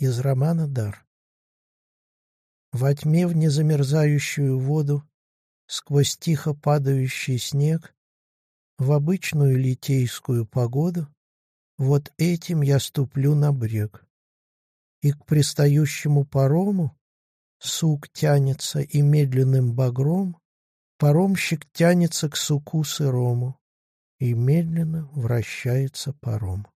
Из романа «Дар». Во тьме в незамерзающую воду, Сквозь тихо падающий снег, В обычную литейскую погоду Вот этим я ступлю на брег. И к пристающему парому Сук тянется и медленным багром Паромщик тянется к суку сырому, И медленно вращается паром.